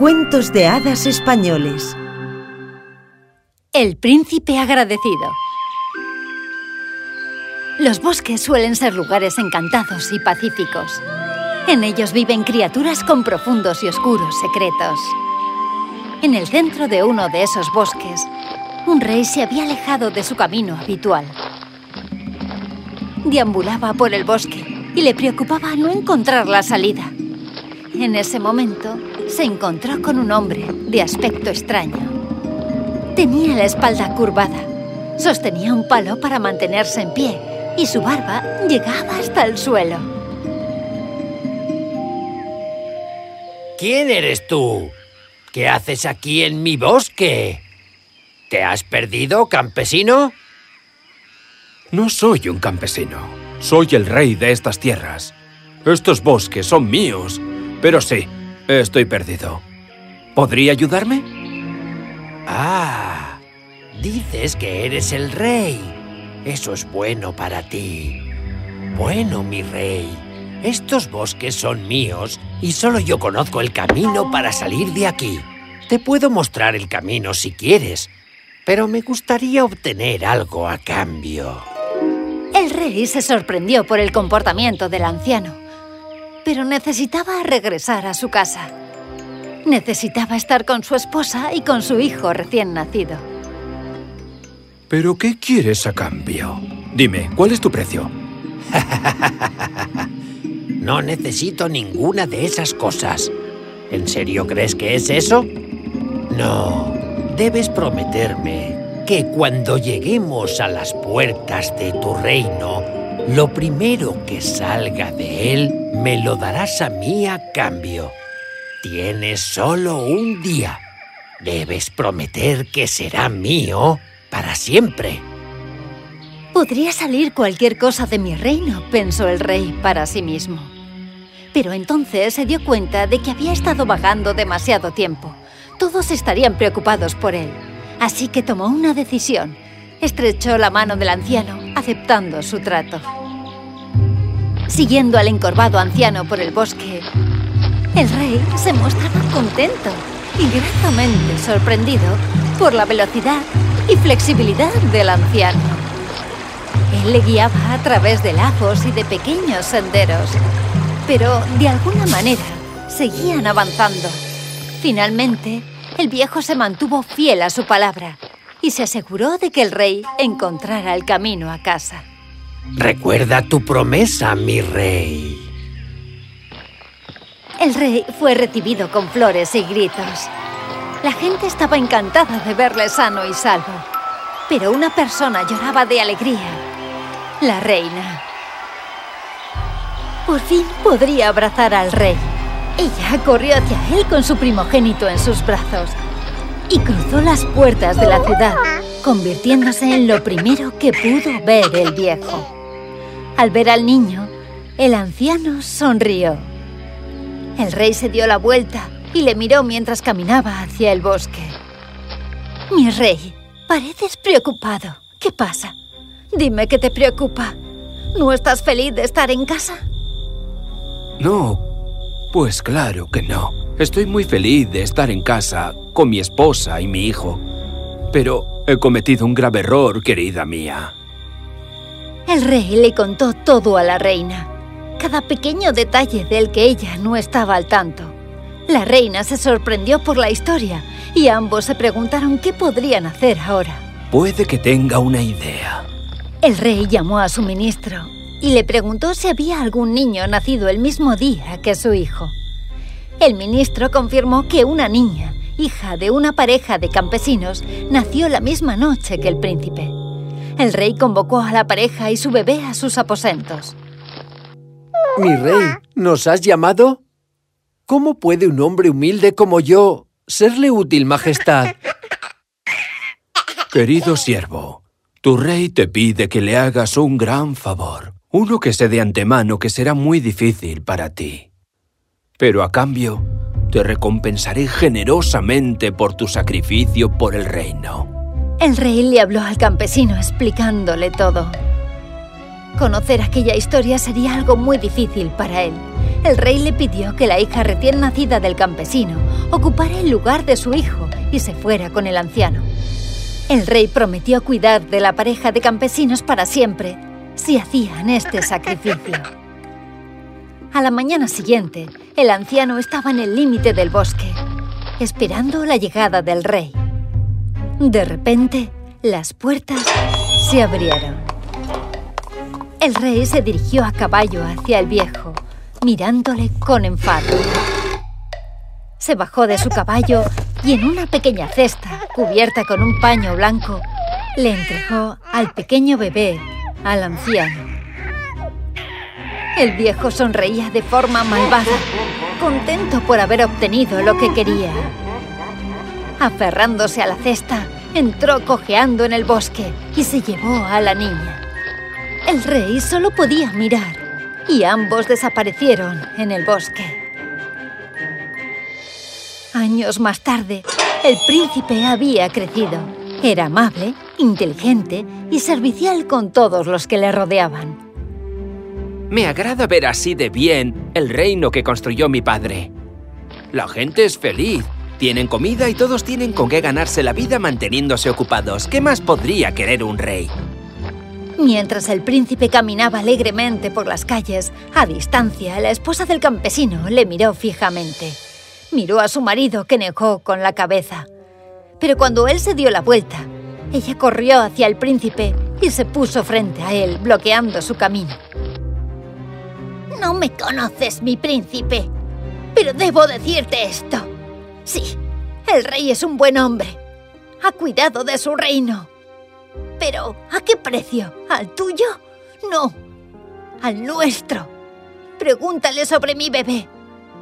Cuentos de hadas españoles. El príncipe agradecido. Los bosques suelen ser lugares encantados y pacíficos. En ellos viven criaturas con profundos y oscuros secretos. En el centro de uno de esos bosques, un rey se había alejado de su camino habitual. Deambulaba por el bosque y le preocupaba no encontrar la salida. En ese momento, se encontró con un hombre de aspecto extraño. Tenía la espalda curvada, sostenía un palo para mantenerse en pie y su barba llegaba hasta el suelo. ¿Quién eres tú? ¿Qué haces aquí en mi bosque? ¿Te has perdido, campesino? No soy un campesino. Soy el rey de estas tierras. Estos bosques son míos. Pero sí, estoy perdido. ¿Podría ayudarme? Ah, dices que eres el rey. Eso es bueno para ti. Bueno, mi rey, estos bosques son míos y solo yo conozco el camino para salir de aquí. Te puedo mostrar el camino si quieres, pero me gustaría obtener algo a cambio. El rey se sorprendió por el comportamiento del anciano, pero necesitaba regresar a su casa. Necesitaba estar con su esposa y con su hijo recién nacido. ¿Pero qué quieres a cambio? Dime, ¿cuál es tu precio? no necesito ninguna de esas cosas. ¿En serio crees que es eso? No, debes prometerme que cuando lleguemos a las puertas de tu reino, lo primero que salga de él me lo darás a mí a cambio. Tienes solo un día. Debes prometer que será mío para siempre. Podría salir cualquier cosa de mi reino, pensó el rey para sí mismo. Pero entonces se dio cuenta de que había estado vagando demasiado tiempo. Todos estarían preocupados por él. Así que tomó una decisión. Estrechó la mano del anciano, aceptando su trato. Siguiendo al encorvado anciano por el bosque, el rey se mostraba contento y gratamente sorprendido por la velocidad y flexibilidad del anciano. Él le guiaba a través de lagos y de pequeños senderos, pero de alguna manera seguían avanzando. Finalmente, el viejo se mantuvo fiel a su palabra y se aseguró de que el rey encontrara el camino a casa. Recuerda tu promesa, mi rey. El rey fue recibido con flores y gritos. La gente estaba encantada de verle sano y salvo. Pero una persona lloraba de alegría. La reina. Por fin podría abrazar al rey. Ella corrió hacia él con su primogénito en sus brazos y cruzó las puertas de la ciudad, convirtiéndose en lo primero que pudo ver el viejo. Al ver al niño, el anciano sonrió. El rey se dio la vuelta y le miró mientras caminaba hacia el bosque. Mi rey, pareces preocupado. ¿Qué pasa? Dime qué te preocupa. ¿No estás feliz de estar en casa? No, pues claro que no. Estoy muy feliz de estar en casa con mi esposa y mi hijo. Pero he cometido un grave error, querida mía. El rey le contó todo a la reina. Cada pequeño detalle del que ella no estaba al tanto. La reina se sorprendió por la historia y ambos se preguntaron qué podrían hacer ahora. Puede que tenga una idea. El rey llamó a su ministro y le preguntó si había algún niño nacido el mismo día que su hijo. El ministro confirmó que una niña, hija de una pareja de campesinos, nació la misma noche que el príncipe. El rey convocó a la pareja y su bebé a sus aposentos. Mi rey, ¿nos has llamado? ¿Cómo puede un hombre humilde como yo serle útil, majestad? Querido siervo, tu rey te pide que le hagas un gran favor. Uno que sé de antemano que será muy difícil para ti. Pero a cambio, te recompensaré generosamente por tu sacrificio por el reino. El rey le habló al campesino explicándole todo. Conocer aquella historia sería algo muy difícil para él, el rey le pidió que la hija recién nacida del campesino ocupara el lugar de su hijo y se fuera con el anciano. El rey prometió cuidar de la pareja de campesinos para siempre si hacían este sacrificio. A la mañana siguiente, el anciano estaba en el límite del bosque, esperando la llegada del rey. De repente, las puertas se abrieron. El rey se dirigió a caballo hacia el viejo, mirándole con enfado. Se bajó de su caballo y en una pequeña cesta, cubierta con un paño blanco, le entregó al pequeño bebé al anciano. El viejo sonreía de forma malvada, contento por haber obtenido lo que quería. Aferrándose a la cesta, entró cojeando en el bosque y se llevó a la niña. El rey solo podía mirar y ambos desaparecieron en el bosque. Años más tarde, el príncipe había crecido. Era amable, inteligente y servicial con todos los que le rodeaban. Me agrada ver así de bien el reino que construyó mi padre. La gente es feliz, tienen comida y todos tienen con qué ganarse la vida manteniéndose ocupados. ¿Qué más podría querer un rey? Mientras el príncipe caminaba alegremente por las calles, a distancia, la esposa del campesino le miró fijamente. Miró a su marido, que negó con la cabeza. Pero cuando él se dio la vuelta, ella corrió hacia el príncipe y se puso frente a él, bloqueando su camino. No me conoces, mi príncipe, pero debo decirte esto. Sí, el rey es un buen hombre. Ha cuidado de su reino. Pero, ¿a qué precio? ¿Al tuyo? No, al nuestro. Pregúntale sobre mi bebé,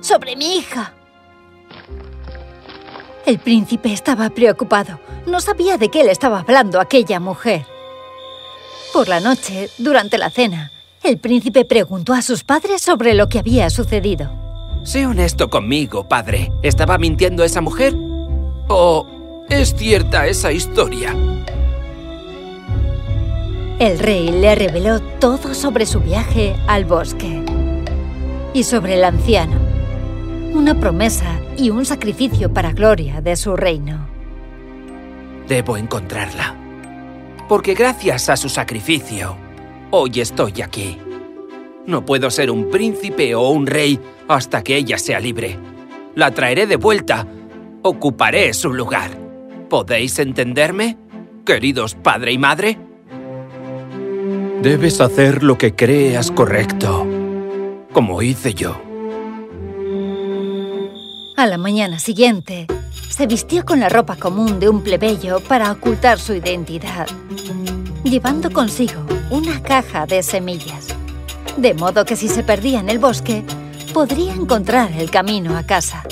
sobre mi hija. El príncipe estaba preocupado. No sabía de qué le estaba hablando aquella mujer. Por la noche, durante la cena, el príncipe preguntó a sus padres sobre lo que había sucedido. Sé honesto conmigo, padre. ¿Estaba mintiendo esa mujer? ¿O es cierta esa historia? El rey le reveló todo sobre su viaje al bosque y sobre el anciano una promesa y un sacrificio para gloria de su reino. Debo encontrarla, porque gracias a su sacrificio, hoy estoy aquí. No puedo ser un príncipe o un rey hasta que ella sea libre. La traeré de vuelta. Ocuparé su lugar. ¿Podéis entenderme, queridos padre y madre? Debes hacer lo que creas correcto, como hice yo. A la mañana siguiente, se vistió con la ropa común de un plebeyo para ocultar su identidad, llevando consigo una caja de semillas, de modo que si se perdía en el bosque, podría encontrar el camino a casa.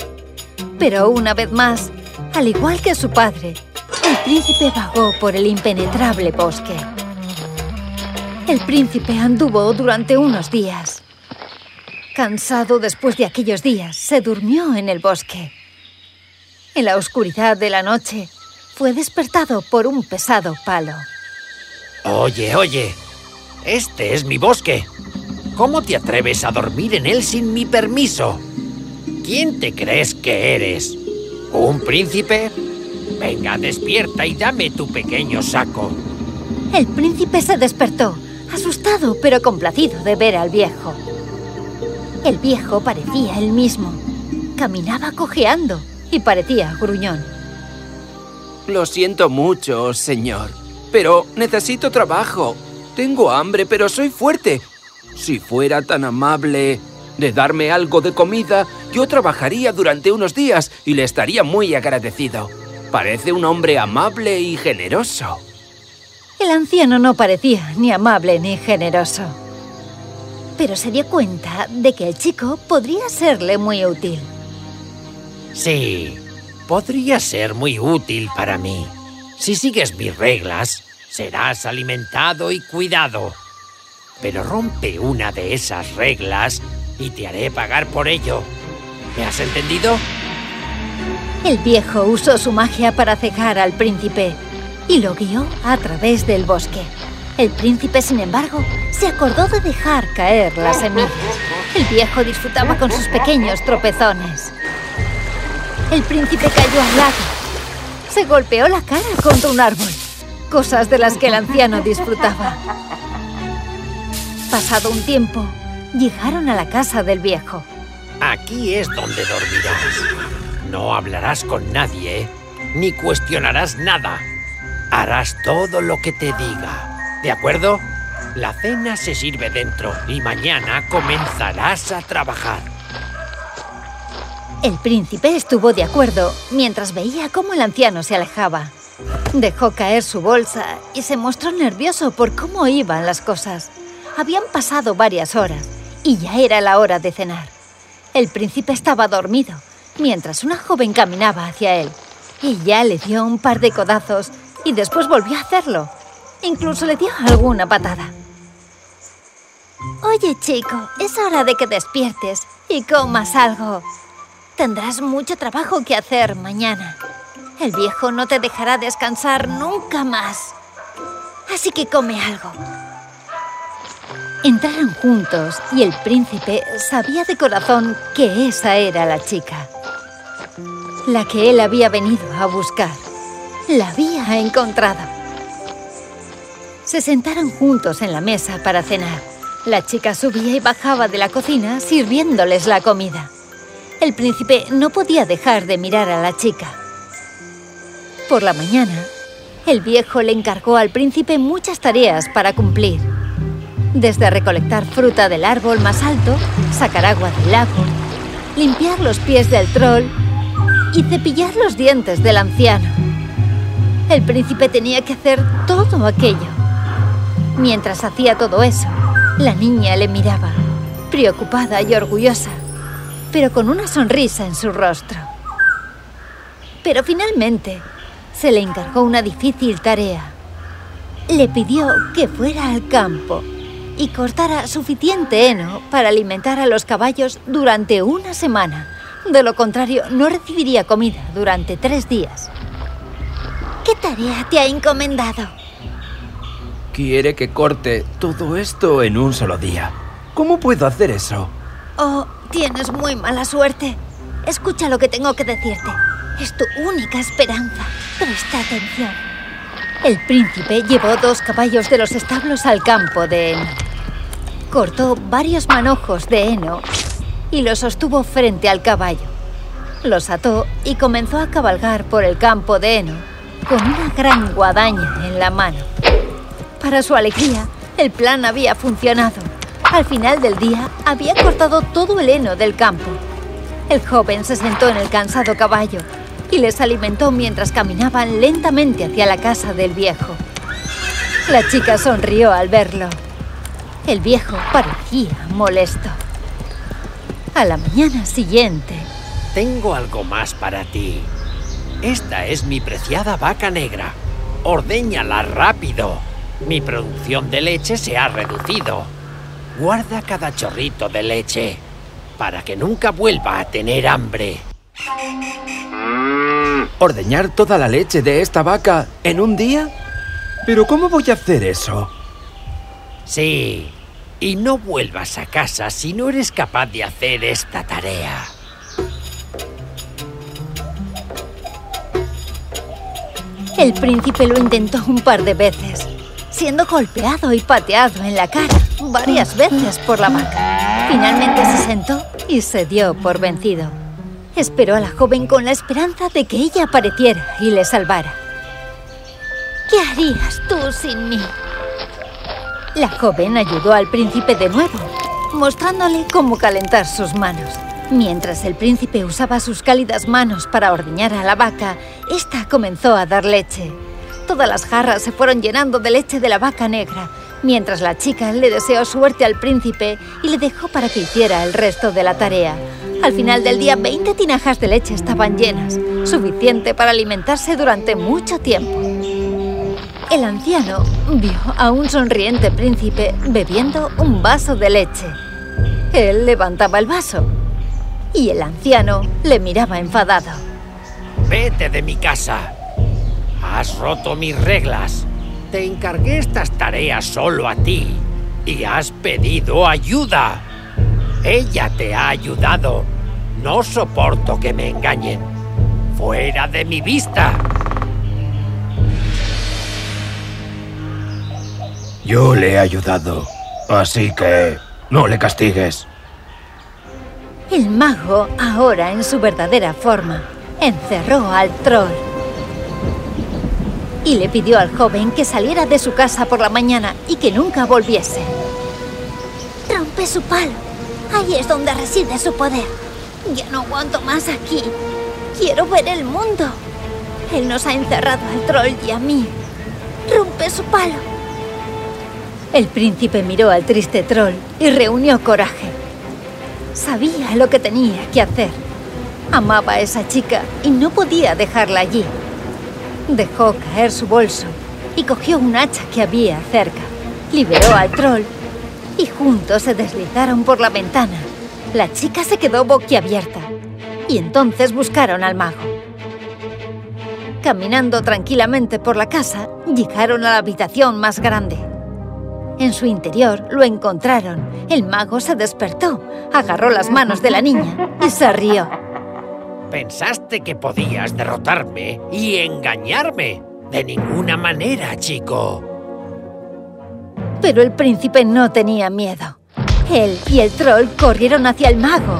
Pero una vez más, al igual que su padre, el príncipe vagó por el impenetrable bosque. El príncipe anduvo durante unos días, Cansado después de aquellos días, se durmió en el bosque. En la oscuridad de la noche, fue despertado por un pesado palo. Oye, oye, este es mi bosque. ¿Cómo te atreves a dormir en él sin mi permiso? ¿Quién te crees que eres? ¿Un príncipe? Venga, despierta y dame tu pequeño saco. El príncipe se despertó, asustado pero complacido de ver al viejo. El viejo parecía el mismo. Caminaba cojeando y parecía gruñón. Lo siento mucho, señor, pero necesito trabajo. Tengo hambre, pero soy fuerte. Si fuera tan amable de darme algo de comida, yo trabajaría durante unos días y le estaría muy agradecido. Parece un hombre amable y generoso. El anciano no parecía ni amable ni generoso pero se dio cuenta de que el chico podría serle muy útil. Sí, podría ser muy útil para mí. Si sigues mis reglas, serás alimentado y cuidado. Pero rompe una de esas reglas y te haré pagar por ello. ¿Me has entendido? El viejo usó su magia para cegar al príncipe y lo guió a través del bosque. El príncipe, sin embargo, se acordó de dejar caer las semillas. El viejo disfrutaba con sus pequeños tropezones. El príncipe cayó al lago. Se golpeó la cara contra un árbol, cosas de las que el anciano disfrutaba. Pasado un tiempo, llegaron a la casa del viejo. Aquí es donde dormirás. No hablarás con nadie, ni cuestionarás nada. Harás todo lo que te diga. ¿De acuerdo? La cena se sirve dentro y mañana comenzarás a trabajar. El príncipe estuvo de acuerdo mientras veía cómo el anciano se alejaba. Dejó caer su bolsa y se mostró nervioso por cómo iban las cosas. Habían pasado varias horas y ya era la hora de cenar. El príncipe estaba dormido mientras una joven caminaba hacia él. Ella le dio un par de codazos y después volvió a hacerlo. Incluso le dio alguna patada. Oye, chico, es hora de que despiertes y comas algo. Tendrás mucho trabajo que hacer mañana. El viejo no te dejará descansar nunca más. Así que come algo. Entraron juntos y el príncipe sabía de corazón que esa era la chica. La que él había venido a buscar. La había encontrado. Se sentaron juntos en la mesa para cenar. La chica subía y bajaba de la cocina sirviéndoles la comida. El príncipe no podía dejar de mirar a la chica. Por la mañana, el viejo le encargó al príncipe muchas tareas para cumplir. Desde recolectar fruta del árbol más alto, sacar agua del lago, limpiar los pies del troll y cepillar los dientes del anciano. El príncipe tenía que hacer todo aquello. Mientras hacía todo eso, la niña le miraba, preocupada y orgullosa pero con una sonrisa en su rostro. Pero finalmente se le encargó una difícil tarea. Le pidió que fuera al campo y cortara suficiente heno para alimentar a los caballos durante una semana. De lo contrario, no recibiría comida durante tres días. ¿Qué tarea te ha encomendado? Quiere que corte todo esto en un solo día. ¿Cómo puedo hacer eso? Oh, tienes muy mala suerte. Escucha lo que tengo que decirte. Es tu única esperanza. Presta atención. El príncipe llevó dos caballos de los establos al campo de heno. Cortó varios manojos de heno y los sostuvo frente al caballo. Los ató y comenzó a cabalgar por el campo de heno con una gran guadaña en la mano. Para su alegría, el plan había funcionado. Al final del día, había cortado todo el heno del campo. El joven se sentó en el cansado caballo y les alimentó mientras caminaban lentamente hacia la casa del viejo. La chica sonrió al verlo. El viejo parecía molesto. A la mañana siguiente... Tengo algo más para ti. Esta es mi preciada vaca negra. Ordéñala rápido. Mi producción de leche se ha reducido. Guarda cada chorrito de leche para que nunca vuelva a tener hambre. ¿Ordeñar toda la leche de esta vaca en un día? ¿Pero cómo voy a hacer eso? Sí, y no vuelvas a casa si no eres capaz de hacer esta tarea. El príncipe lo intentó un par de veces, siendo golpeado y pateado en la cara varias veces por la vaca. Finalmente se sentó y se dio por vencido. Esperó a la joven con la esperanza de que ella apareciera y le salvara. ¿Qué harías tú sin mí? La joven ayudó al príncipe de nuevo, mostrándole cómo calentar sus manos. Mientras el príncipe usaba sus cálidas manos para ordeñar a la vaca, ésta comenzó a dar leche. Todas las jarras se fueron llenando de leche de la vaca negra, mientras la chica le deseó suerte al príncipe y le dejó para que hiciera el resto de la tarea. Al final del día, 20 tinajas de leche estaban llenas, suficiente para alimentarse durante mucho tiempo. El anciano vio a un sonriente príncipe bebiendo un vaso de leche. Él levantaba el vaso y el anciano le miraba enfadado. Vete de mi casa. Has roto mis reglas. Te encargué estas tareas solo a ti y has pedido ayuda. Ella te ha ayudado. No soporto que me engañen. ¡Fuera de mi vista! Yo le he ayudado, así que no le castigues. El mago, ahora en su verdadera forma, encerró al troll y le pidió al joven que saliera de su casa por la mañana y que nunca volviese. Rompe su palo. Ahí es donde reside su poder. Ya no aguanto más aquí. Quiero ver el mundo. Él nos ha encerrado al troll y a mí. Rompe su palo. El príncipe miró al triste troll y reunió coraje. Sabía lo que tenía que hacer. Amaba a esa chica y no podía dejarla allí. Dejó caer su bolso y cogió un hacha que había cerca. Liberó al troll y juntos se deslizaron por la ventana. La chica se quedó boquiabierta y entonces buscaron al mago. Caminando tranquilamente por la casa, llegaron a la habitación más grande. En su interior lo encontraron. El mago se despertó, agarró las manos de la niña y se rió. Pensaste que podías derrotarme y engañarme. De ninguna manera, chico. Pero el príncipe no tenía miedo. Él y el troll corrieron hacia el mago.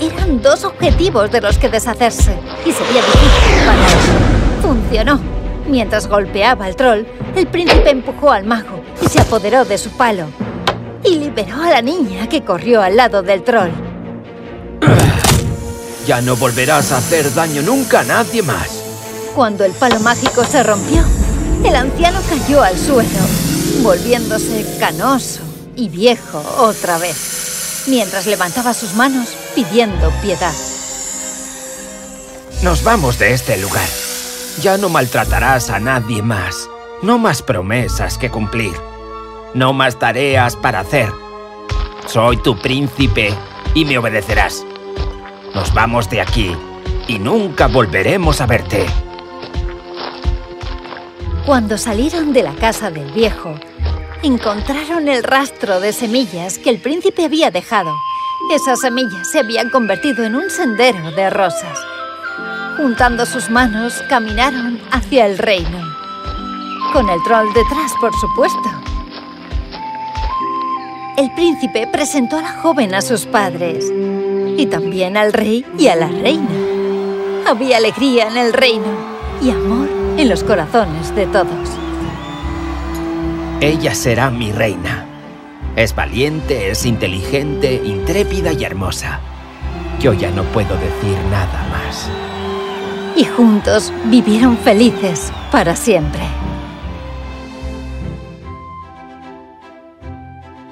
Eran dos objetivos de los que deshacerse y sería difícil para él. Funcionó. Mientras golpeaba al troll, el príncipe empujó al mago y se apoderó de su palo. Y liberó a la niña que corrió al lado del troll. Ya no volverás a hacer daño nunca a nadie más. Cuando el palo mágico se rompió, el anciano cayó al suelo, volviéndose canoso y viejo otra vez, mientras levantaba sus manos pidiendo piedad. Nos vamos de este lugar. Ya no maltratarás a nadie más. No más promesas que cumplir. No más tareas para hacer. Soy tu príncipe y me obedecerás. Nos vamos de aquí y nunca volveremos a verte. Cuando salieron de la casa del viejo, encontraron el rastro de semillas que el príncipe había dejado. Esas semillas se habían convertido en un sendero de rosas. Juntando sus manos, caminaron hacia el reino. Con el troll detrás, por supuesto. El príncipe presentó a la joven a sus padres y también al rey y a la reina. Había alegría en el reino y amor en los corazones de todos. Ella será mi reina. Es valiente, es inteligente, intrépida y hermosa. Yo ya no puedo decir nada más. Y juntos vivieron felices para siempre.